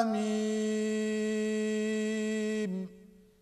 حميم